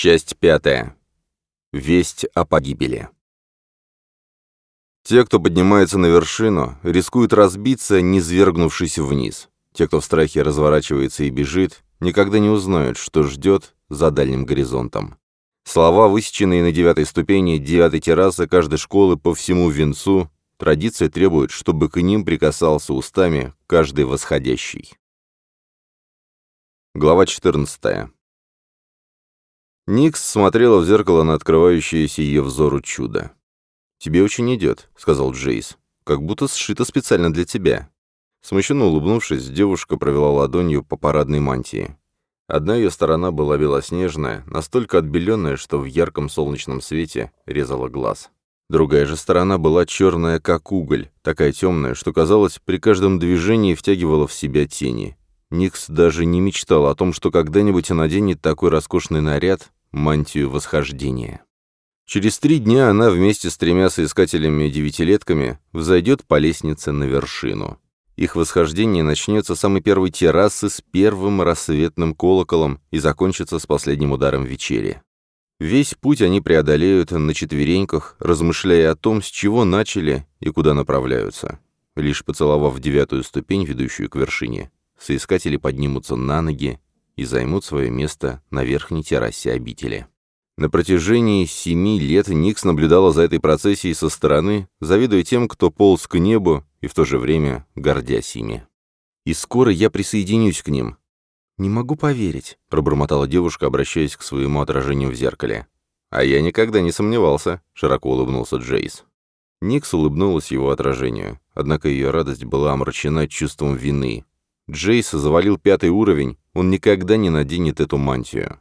Часть пятая. Весть о погибели. Те, кто поднимается на вершину, рискуют разбиться, не свергнувшись вниз. Те, кто в страхе разворачивается и бежит, никогда не узнают, что ждет за дальним горизонтом. Слова, высеченные на девятой ступени девятой террасы каждой школы по всему венцу, традиция требует, чтобы к ним прикасался устами каждый восходящий. Глава 14. Никс смотрела в зеркало на открывающееся ее взору чудо. «Тебе очень идет», — сказал Джейс. «Как будто сшито специально для тебя». Смущенно улыбнувшись, девушка провела ладонью по парадной мантии. Одна ее сторона была белоснежная, настолько отбеленная, что в ярком солнечном свете резала глаз. Другая же сторона была черная, как уголь, такая темная, что, казалось, при каждом движении втягивала в себя тени. Никс даже не мечтал о том, что когда-нибудь она наденет такой роскошный наряд, мантию восхождения. Через три дня она вместе с тремя соискателями-девятилетками взойдет по лестнице на вершину. Их восхождение начнется с самой первой террасы с первым рассветным колоколом и закончится с последним ударом вечери. Весь путь они преодолеют на четвереньках, размышляя о том, с чего начали и куда направляются. Лишь поцеловав девятую ступень, ведущую к вершине, соискатели поднимутся на ноги и займут свое место на верхней террасе обители. На протяжении семи лет Никс наблюдала за этой процессией со стороны, завидуя тем, кто полз к небу, и в то же время гордясь ими. «И скоро я присоединюсь к ним». «Не могу поверить», — пробормотала девушка, обращаясь к своему отражению в зеркале. «А я никогда не сомневался», — широко улыбнулся Джейс. Никс улыбнулась его отражению, однако ее радость была омрачена чувством вины, Джейс завалил пятый уровень, он никогда не наденет эту мантию.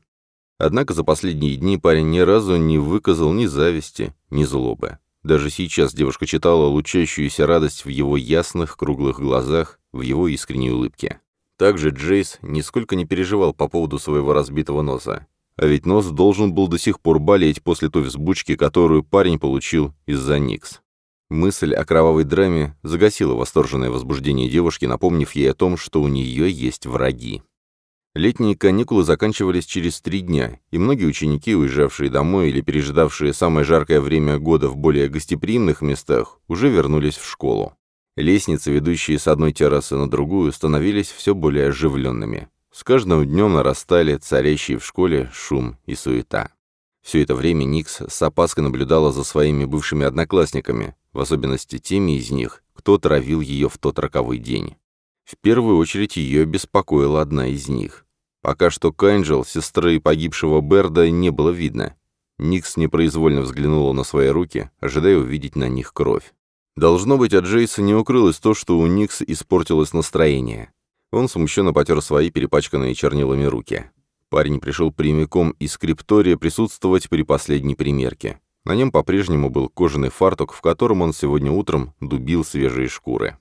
Однако за последние дни парень ни разу не выказал ни зависти, ни злобы. Даже сейчас девушка читала лучащуюся радость в его ясных круглых глазах, в его искренней улыбке. Также Джейс нисколько не переживал по поводу своего разбитого носа. А ведь нос должен был до сих пор болеть после той взбучки, которую парень получил из-за Никс. Мысль о кровавой драме загасила восторженное возбуждение девушки, напомнив ей о том, что у нее есть враги. Летние каникулы заканчивались через три дня, и многие ученики, уезжавшие домой или пережидавшие самое жаркое время года в более гостеприимных местах, уже вернулись в школу. Лестницы, ведущие с одной террасы на другую, становились все более оживленными. С каждым днем нарастали царящие в школе шум и суета. Все это время Никс с опаской наблюдала за своими бывшими одноклассниками, в особенности теми из них, кто травил ее в тот роковой день. В первую очередь ее беспокоила одна из них. Пока что Кайнджел, сестры погибшего Берда, не было видно. Никс непроизвольно взглянула на свои руки, ожидая увидеть на них кровь. Должно быть, от Джейса не укрылось то, что у Никс испортилось настроение. Он смущенно потер свои перепачканные чернилами руки. Парень пришел прямиком из скриптория присутствовать при последней примерке. На нем по-прежнему был кожаный фартук, в котором он сегодня утром дубил свежие шкуры.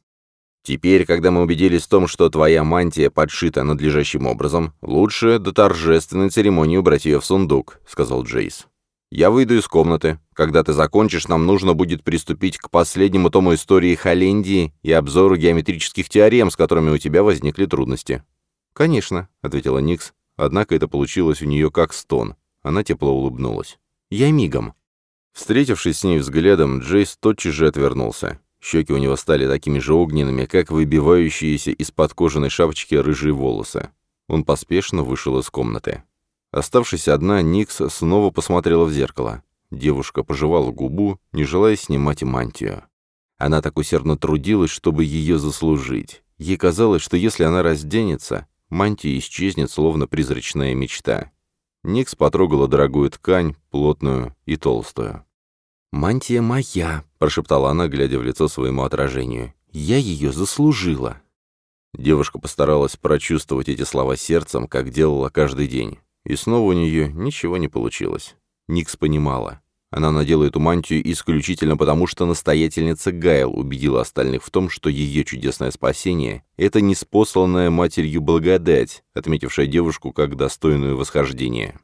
«Теперь, когда мы убедились в том, что твоя мантия подшита надлежащим образом, лучше до торжественной церемонии убрать ее в сундук», — сказал Джейс. «Я выйду из комнаты. Когда ты закончишь, нам нужно будет приступить к последнему тому истории Холлендии и обзору геометрических теорем, с которыми у тебя возникли трудности». «Конечно», — ответила Никс, однако это получилось у нее как стон. Она тепло улыбнулась. «Я мигом». Встретившись с ней взглядом, Джейс тотчас же отвернулся. Щеки у него стали такими же огненными, как выбивающиеся из-под кожаной шапочки рыжие волосы. Он поспешно вышел из комнаты. Оставшись одна, Никс снова посмотрела в зеркало. Девушка пожевала губу, не желая снимать мантию. Она так усердно трудилась, чтобы ее заслужить. Ей казалось, что если она разденется, мантия исчезнет, словно призрачная мечта. Никс потрогала дорогую ткань, плотную и толстую. «Мантия моя», — прошептала она, глядя в лицо своему отражению. «Я ее заслужила». Девушка постаралась прочувствовать эти слова сердцем, как делала каждый день. И снова у нее ничего не получилось. Никс понимала. Она надела эту мантию исключительно потому, что настоятельница Гайл убедила остальных в том, что ее чудесное спасение — это неспосланная матерью благодать, отметившая девушку как достойную восхождения.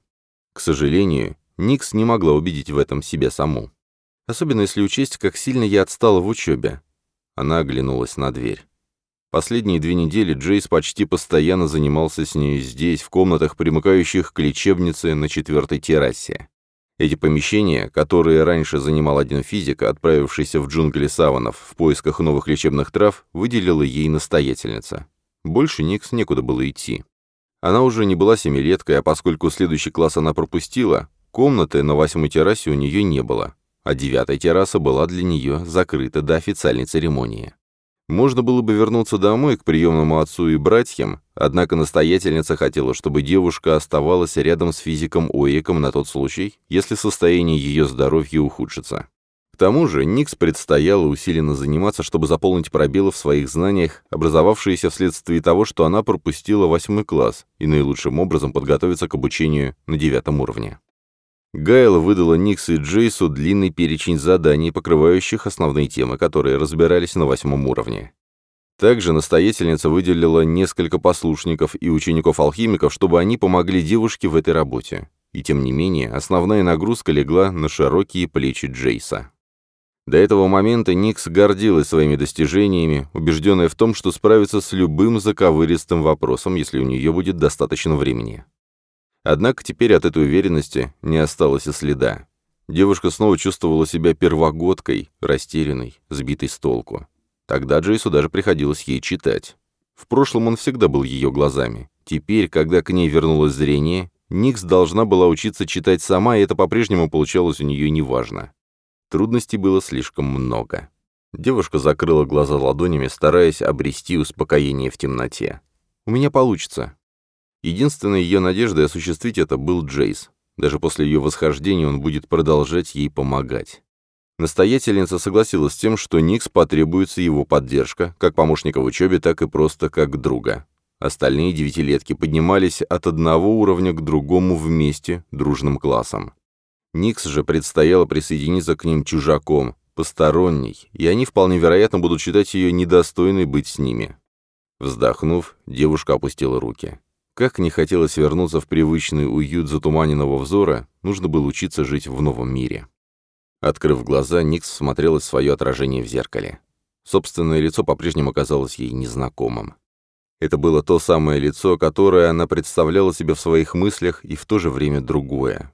К сожалению, Никс не могла убедить в этом себя саму особенно если учесть, как сильно я отстала в учебе». Она оглянулась на дверь. Последние две недели Джейс почти постоянно занимался с ней здесь, в комнатах, примыкающих к лечебнице на четвертой террасе. Эти помещения, которые раньше занимал один физик, отправившийся в джунгли саванов в поисках новых лечебных трав, выделила ей настоятельница. Больше Никс некуда было идти. Она уже не была семилеткой, а поскольку следующий класс она пропустила, комнаты на восьмой террасе у нее не было а девятая терраса была для нее закрыта до официальной церемонии. Можно было бы вернуться домой к приемному отцу и братьям, однако настоятельница хотела, чтобы девушка оставалась рядом с физиком Уэйком на тот случай, если состояние ее здоровья ухудшится. К тому же Никс предстояло усиленно заниматься, чтобы заполнить пробелы в своих знаниях, образовавшиеся вследствие того, что она пропустила восьмой класс, и наилучшим образом подготовиться к обучению на девятом уровне. Гайл выдала Никс и Джейсу длинный перечень заданий, покрывающих основные темы, которые разбирались на восьмом уровне. Также настоятельница выделила несколько послушников и учеников-алхимиков, чтобы они помогли девушке в этой работе. И тем не менее, основная нагрузка легла на широкие плечи Джейса. До этого момента Никс гордилась своими достижениями, убежденная в том, что справится с любым заковыристым вопросом, если у нее будет достаточно времени. Однако теперь от этой уверенности не осталось и следа. Девушка снова чувствовала себя первогодкой, растерянной, сбитой с толку. Тогда Джейсу даже приходилось ей читать. В прошлом он всегда был ее глазами. Теперь, когда к ней вернулось зрение, Никс должна была учиться читать сама, и это по-прежнему получалось у нее неважно. Трудностей было слишком много. Девушка закрыла глаза ладонями, стараясь обрести успокоение в темноте. «У меня получится. Единственной ее надеждой осуществить это был Джейс. Даже после ее восхождения он будет продолжать ей помогать. Настоятельница согласилась с тем, что Никс потребуется его поддержка, как помощника в учебе, так и просто как друга. Остальные девятилетки поднимались от одного уровня к другому вместе, дружным классом. Никс же предстояло присоединиться к ним чужаком, посторонней, и они вполне вероятно будут считать ее недостойной быть с ними. Вздохнув, девушка опустила руки. Как не хотелось вернуться в привычный уют затуманенного взора, нужно было учиться жить в новом мире. Открыв глаза, Никс смотрела свое отражение в зеркале. Собственное лицо по-прежнему казалось ей незнакомым. Это было то самое лицо, которое она представляла себе в своих мыслях, и в то же время другое.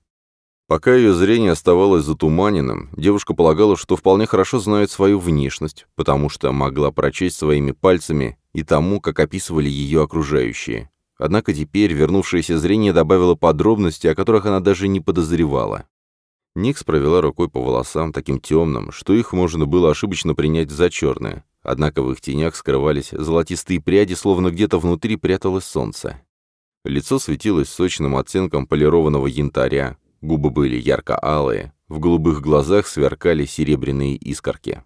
Пока ее зрение оставалось затуманенным, девушка полагала, что вполне хорошо знает свою внешность, потому что могла прочесть своими пальцами и тому, как описывали ее окружающие, Однако теперь вернувшееся зрение добавило подробности, о которых она даже не подозревала. Никс провела рукой по волосам, таким темным, что их можно было ошибочно принять за черные. Однако в их тенях скрывались золотистые пряди, словно где-то внутри пряталось солнце. Лицо светилось сочным оттенком полированного янтаря, губы были ярко-алые, в голубых глазах сверкали серебряные искорки.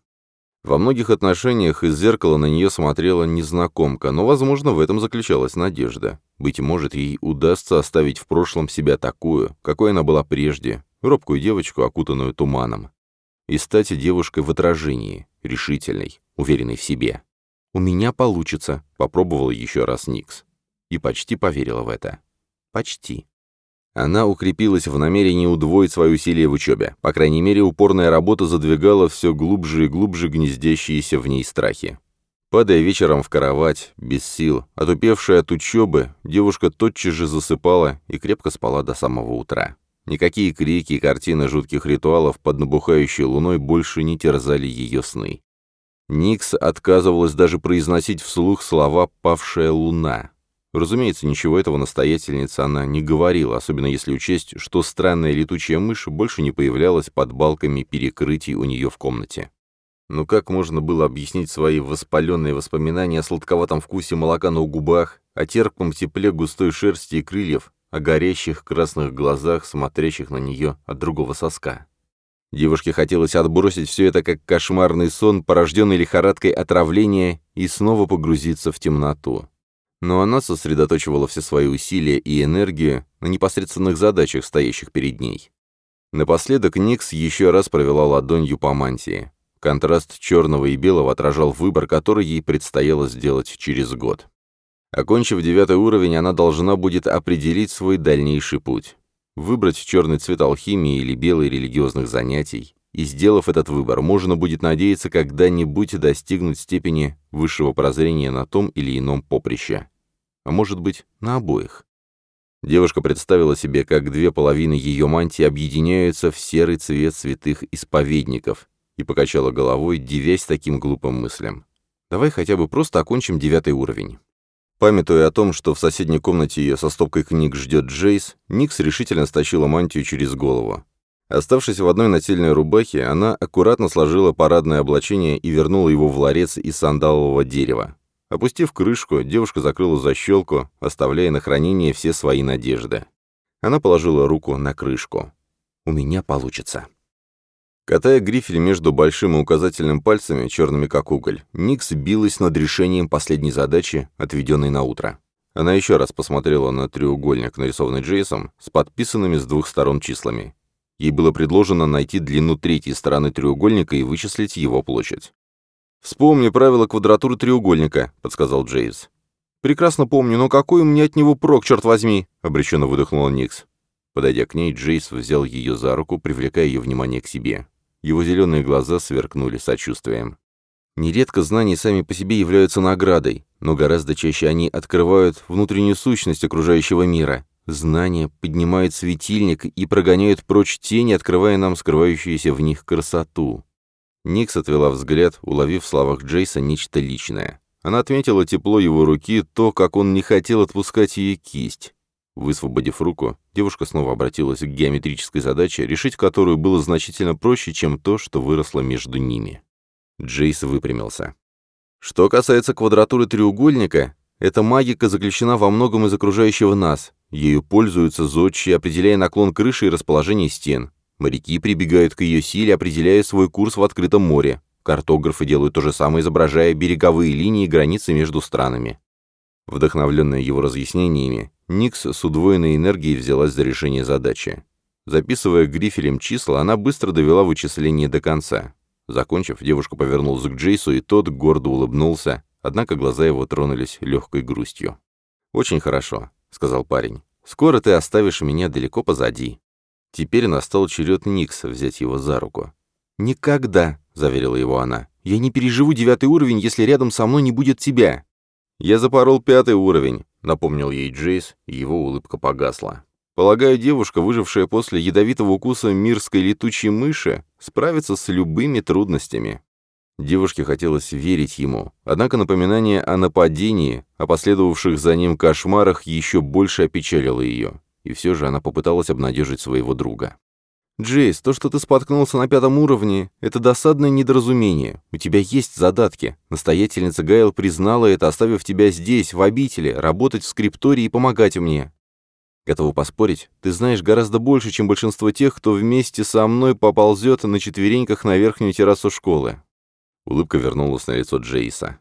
Во многих отношениях из зеркала на нее смотрела незнакомка, но, возможно, в этом заключалась надежда. Быть может, ей удастся оставить в прошлом себя такую, какой она была прежде, робкую девочку, окутанную туманом. И стать девушкой в отражении, решительной, уверенной в себе. «У меня получится», — попробовал еще раз Никс. И почти поверила в это. Почти. Она укрепилась в намерении удвоить свои усилия в учебе. По крайней мере, упорная работа задвигала все глубже и глубже гнездящиеся в ней страхи. Падая вечером в кровать, без сил, отупевшая от учебы, девушка тотчас же засыпала и крепко спала до самого утра. Никакие крики и картины жутких ритуалов под набухающей луной больше не терзали ее сны. Никс отказывалась даже произносить вслух слова «павшая луна». Разумеется, ничего этого настоятельница она не говорила, особенно если учесть, что странная летучая мышь больше не появлялась под балками перекрытий у нее в комнате. Но как можно было объяснить свои воспаленные воспоминания о сладковатом вкусе молока на губах, о терпком тепле густой шерсти и крыльев, о горящих красных глазах, смотрящих на нее от другого соска? Девушке хотелось отбросить все это как кошмарный сон, порожденный лихорадкой отравления, и снова погрузиться в темноту но она сосредоточивала все свои усилия и энергию на непосредственных задачах, стоящих перед ней. Напоследок Никс еще раз провела ладонью по мантии. Контраст черного и белого отражал выбор, который ей предстояло сделать через год. Окончив девятый уровень, она должна будет определить свой дальнейший путь. Выбрать черный цвет алхимии или белый религиозных занятий. И сделав этот выбор, можно будет надеяться когда-нибудь достигнуть степени высшего прозрения на том или ином поприще а может быть, на обоих. Девушка представила себе, как две половины ее мантии объединяются в серый цвет святых исповедников, и покачала головой, девясь таким глупым мыслям. «Давай хотя бы просто окончим девятый уровень». Памятуя о том, что в соседней комнате ее со стопкой книг ждет Джейс, Никс решительно стащила мантию через голову. Оставшись в одной нательной рубахе, она аккуратно сложила парадное облачение и вернула его в ларец из сандалового дерева. Опустив крышку, девушка закрыла защелку, оставляя на хранение все свои надежды. Она положила руку на крышку. «У меня получится». Катая грифель между большим и указательным пальцами, черными как уголь, Никс билась над решением последней задачи, отведенной на утро. Она еще раз посмотрела на треугольник, нарисованный Джейсом, с подписанными с двух сторон числами. Ей было предложено найти длину третьей стороны треугольника и вычислить его площадь. «Вспомни правила квадратуры треугольника», — подсказал Джейвс. «Прекрасно помню, но какой у меня от него прок, черт возьми!» — обреченно выдохнула Никс. Подойдя к ней, Джейс взял ее за руку, привлекая ее внимание к себе. Его зеленые глаза сверкнули сочувствием. Нередко знания сами по себе являются наградой, но гораздо чаще они открывают внутреннюю сущность окружающего мира. Знания поднимают светильник и прогоняют прочь тени, открывая нам скрывающуюся в них красоту. Никс отвела взгляд, уловив в словах Джейса нечто личное. Она отметила тепло его руки, то, как он не хотел отпускать ее кисть. Высвободив руку, девушка снова обратилась к геометрической задаче, решить которую было значительно проще, чем то, что выросло между ними. Джейс выпрямился. «Что касается квадратуры треугольника, эта магика заключена во многом из окружающего нас. Ею пользуются зодчие, определяя наклон крыши и расположение стен. Моряки прибегают к ее силе, определяя свой курс в открытом море. Картографы делают то же самое, изображая береговые линии и границы между странами. Вдохновленная его разъяснениями, Никс с удвоенной энергией взялась за решение задачи. Записывая грифелем числа, она быстро довела вычисление до конца. Закончив, девушка повернулась к Джейсу, и тот гордо улыбнулся, однако глаза его тронулись легкой грустью. «Очень хорошо», — сказал парень. «Скоро ты оставишь меня далеко позади». Теперь настал черед Никса взять его за руку. «Никогда», — заверила его она, — «я не переживу девятый уровень, если рядом со мной не будет тебя». «Я запорол пятый уровень», — напомнил ей Джейс, и его улыбка погасла. «Полагаю, девушка, выжившая после ядовитого укуса мирской летучей мыши, справится с любыми трудностями». Девушке хотелось верить ему, однако напоминание о нападении, о последовавших за ним кошмарах еще больше опечалило ее. И все же она попыталась обнадежить своего друга. «Джейс, то, что ты споткнулся на пятом уровне, это досадное недоразумение. У тебя есть задатки. Настоятельница Гайл признала это, оставив тебя здесь, в обители, работать в скриптории и помогать мне. Готова поспорить, ты знаешь гораздо больше, чем большинство тех, кто вместе со мной поползет на четвереньках на верхнюю террасу школы». Улыбка вернулась на лицо Джейса.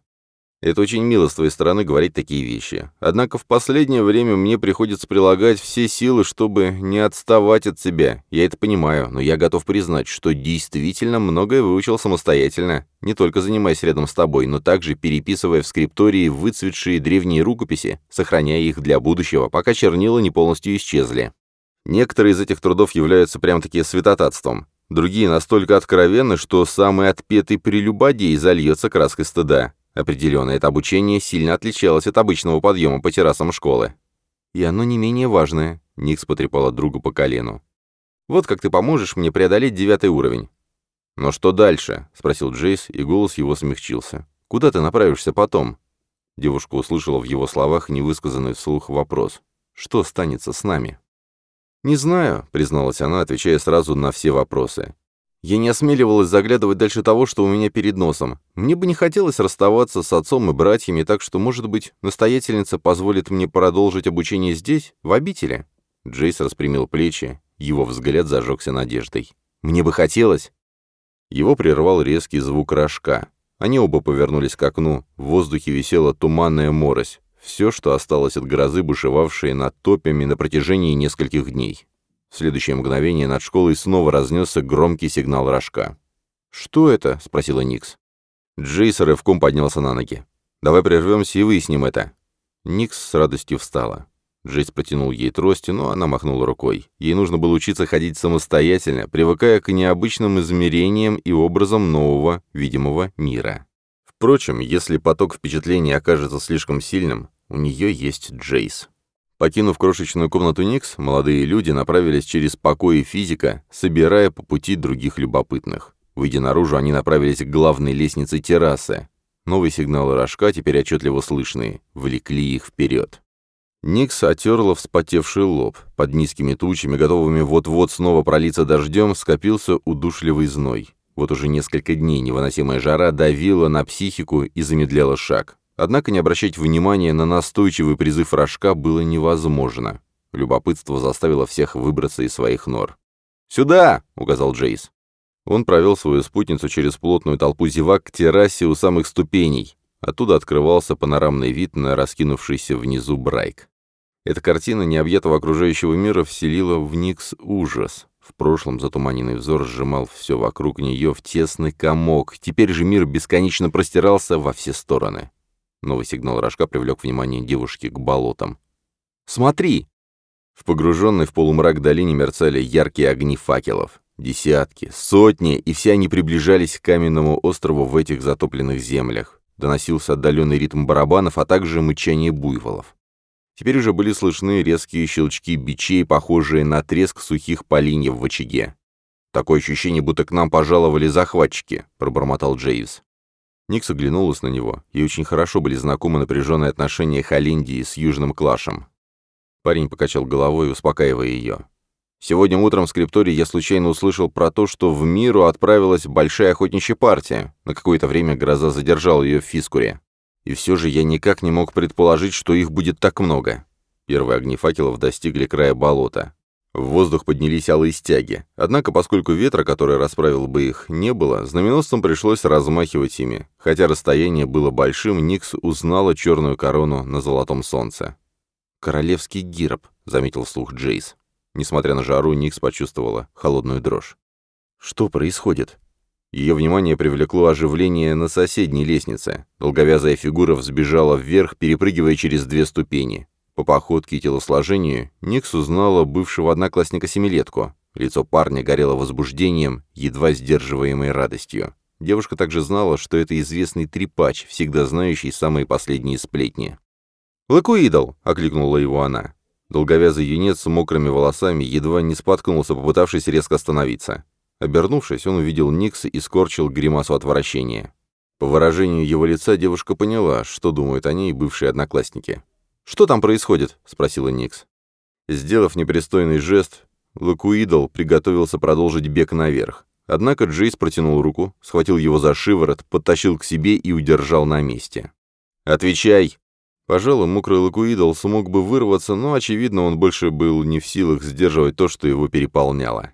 Это очень мило с твоей стороны говорить такие вещи. Однако в последнее время мне приходится прилагать все силы, чтобы не отставать от тебя. Я это понимаю, но я готов признать, что действительно многое выучил самостоятельно, не только занимаясь рядом с тобой, но также переписывая в скриптории выцветшие древние рукописи, сохраняя их для будущего, пока чернила не полностью исчезли. Некоторые из этих трудов являются прям-таки святотатством. Другие настолько откровенны, что самый отпетый прелюбодей зальется краской стыда. Определенно, это обучение сильно отличалось от обычного подъема по террасам школы. И оно не менее важное. Никс потрепала другу по колену. «Вот как ты поможешь мне преодолеть девятый уровень». «Но что дальше?» — спросил Джейс, и голос его смягчился. «Куда ты направишься потом?» Девушка услышала в его словах невысказанный вслух вопрос. «Что станется с нами?» «Не знаю», — призналась она, отвечая сразу на все вопросы. Я не осмеливалась заглядывать дальше того, что у меня перед носом. Мне бы не хотелось расставаться с отцом и братьями, так что, может быть, настоятельница позволит мне продолжить обучение здесь, в обители?» Джейс распрямил плечи, его взгляд зажегся надеждой. «Мне бы хотелось!» Его прервал резкий звук рожка. Они оба повернулись к окну, в воздухе висела туманная морось, все, что осталось от грозы, бушевавшей над топями на протяжении нескольких дней. В следующее мгновение над школой снова разнесся громкий сигнал рожка. «Что это?» — спросила Никс. Джейс рывком поднялся на ноги. «Давай прервемся и выясним это». Никс с радостью встала. Джейс протянул ей трость, но она махнула рукой. Ей нужно было учиться ходить самостоятельно, привыкая к необычным измерениям и образам нового, видимого мира. Впрочем, если поток впечатлений окажется слишком сильным, у нее есть Джейс. Покинув крошечную комнату Никс, молодые люди направились через покои физика, собирая по пути других любопытных. Выйдя наружу, они направились к главной лестнице террасы. Новые сигналы рожка, теперь отчетливо слышные, влекли их вперед. Никс отерла вспотевший лоб. Под низкими тучами, готовыми вот-вот снова пролиться дождем, скопился удушливый зной. Вот уже несколько дней невыносимая жара давила на психику и замедляла шаг. Однако не обращать внимания на настойчивый призыв рожка было невозможно. Любопытство заставило всех выбраться из своих нор. «Сюда!» — указал Джейс. Он провел свою спутницу через плотную толпу зевак к террасе у самых ступеней. Оттуда открывался панорамный вид на раскинувшийся внизу Брайк. Эта картина необъятого окружающего мира вселила в Никс ужас. В прошлом затуманенный взор сжимал все вокруг нее в тесный комок. Теперь же мир бесконечно простирался во все стороны. Новый сигнал рожка привлек внимание девушки к болотам. «Смотри!» В погруженной в полумрак долине мерцали яркие огни факелов. Десятки, сотни, и все они приближались к каменному острову в этих затопленных землях. Доносился отдаленный ритм барабанов, а также мычание буйволов. Теперь уже были слышны резкие щелчки бичей, похожие на треск сухих поленьев в очаге. «Такое ощущение, будто к нам пожаловали захватчики», — пробормотал Джейвс. Никс оглянулась на него. и очень хорошо были знакомы напряженные отношения Холлиндии с Южным Клашем. Парень покачал головой, успокаивая ее. «Сегодня утром в скриптории я случайно услышал про то, что в миру отправилась большая охотничья партия. На какое-то время гроза задержала ее в Фискуре. И все же я никак не мог предположить, что их будет так много». Первые огни факелов достигли края болота. В воздух поднялись алые стяги. Однако, поскольку ветра, который расправил бы их, не было, знаменосцам пришлось размахивать ими. Хотя расстояние было большим, Никс узнала черную корону на золотом солнце. «Королевский гироб», — заметил слух Джейс. Несмотря на жару, Никс почувствовала холодную дрожь. «Что происходит?» Ее внимание привлекло оживление на соседней лестнице. Долговязая фигура взбежала вверх, перепрыгивая через две ступени. По походке и телосложению Никс узнала бывшего одноклассника семилетку. Лицо парня горело возбуждением, едва сдерживаемой радостью. Девушка также знала, что это известный трепач, всегда знающий самые последние сплетни. «Лакуидал!» — окликнула его она. Долговязый юнец с мокрыми волосами едва не споткнулся, попытавшись резко остановиться. Обернувшись, он увидел Никса и скорчил гримасу отвращения. По выражению его лица девушка поняла, что думают о ней бывшие одноклассники. «Что там происходит?» — спросила Никс. Сделав непристойный жест, Лакуидл приготовился продолжить бег наверх. Однако Джейс протянул руку, схватил его за шиворот, подтащил к себе и удержал на месте. «Отвечай!» Пожалуй, мокрый Лакуидл смог бы вырваться, но, очевидно, он больше был не в силах сдерживать то, что его переполняло.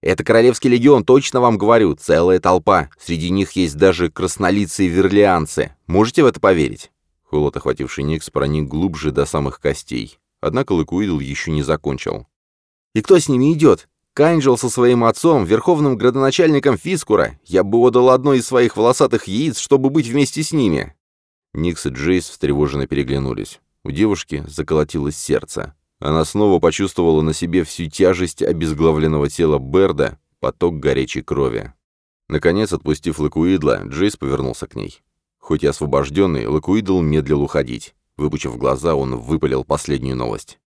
«Это Королевский легион, точно вам говорю, целая толпа. Среди них есть даже краснолицые верлианцы. Можете в это поверить?» Холод, охвативший Никс, проник глубже до самых костей. Однако Лакуидл еще не закончил. «И кто с ними идет? Канджел со своим отцом, верховным градоначальником Фискура. Я бы отдал одно из своих волосатых яиц, чтобы быть вместе с ними». Никс и Джейс встревоженно переглянулись. У девушки заколотилось сердце. Она снова почувствовала на себе всю тяжесть обезглавленного тела Берда, поток горячей крови. Наконец, отпустив Лакуидла, Джейс повернулся к ней. Хоть и освобожденный, Лакуидл медлил уходить. Выпучив глаза, он выпалил последнюю новость.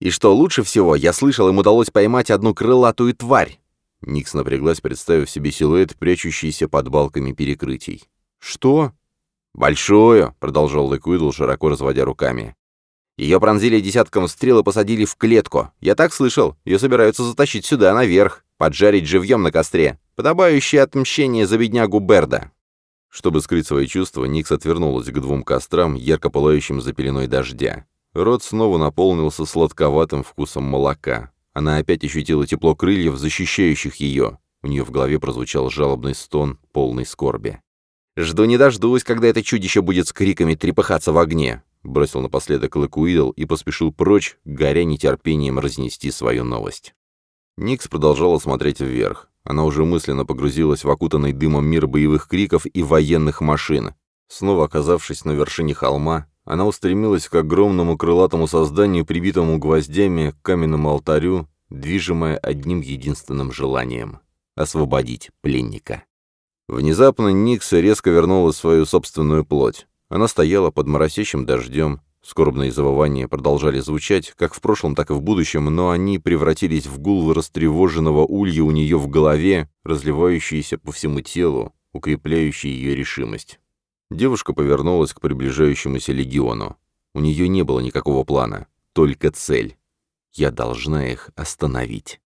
«И что лучше всего, я слышал, им удалось поймать одну крылатую тварь!» Никс напряглась, представив себе силуэт, прячущийся под балками перекрытий. «Что?» Большое, — продолжал Лакуидл широко разводя руками. «Ее пронзили десятком стрел и посадили в клетку. Я так слышал. Ее собираются затащить сюда, наверх, поджарить живьем на костре. Подобающее отмщение за беднягу Берда». Чтобы скрыть свои чувства, Никс отвернулась к двум кострам, ярко пылающим за пеленой дождя. Рот снова наполнился сладковатым вкусом молока. Она опять ощутила тепло крыльев, защищающих ее. У нее в голове прозвучал жалобный стон, полный скорби. «Жду не дождусь, когда это чудище будет с криками трепыхаться в огне!» Бросил напоследок Лэкуидл и поспешил прочь, горя нетерпением разнести свою новость. Никс продолжала смотреть вверх. Она уже мысленно погрузилась в окутанный дымом мир боевых криков и военных машин. Снова оказавшись на вершине холма, она устремилась к огромному крылатому созданию, прибитому гвоздями к каменному алтарю, движимая одним единственным желанием — освободить пленника. Внезапно Никса резко вернула свою собственную плоть. Она стояла под моросящим дождем, Скорбные завывания продолжали звучать, как в прошлом, так и в будущем, но они превратились в гул растревоженного улья у нее в голове, разливающийся по всему телу, укрепляющий ее решимость. Девушка повернулась к приближающемуся легиону. У нее не было никакого плана, только цель. Я должна их остановить.